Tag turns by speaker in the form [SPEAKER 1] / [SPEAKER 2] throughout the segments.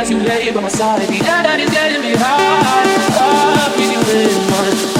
[SPEAKER 1] as you lay by my side. The air that is getting me high. Up with you in my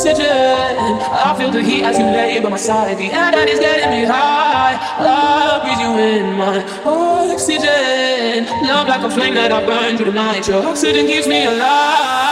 [SPEAKER 1] oxygen. I feel the heat as you lay by my side. The air that is getting me high. Love breathe you in my oxygen. Love like a flame that I burn through the night. Your oxygen keeps me alive.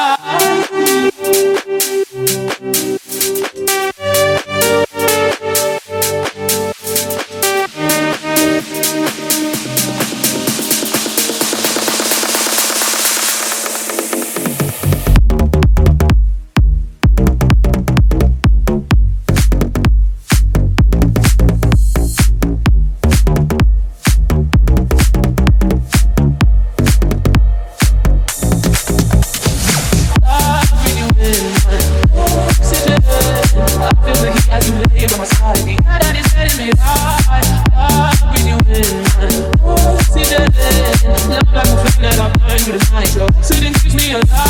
[SPEAKER 1] you the night, yo. Sitting gives me a.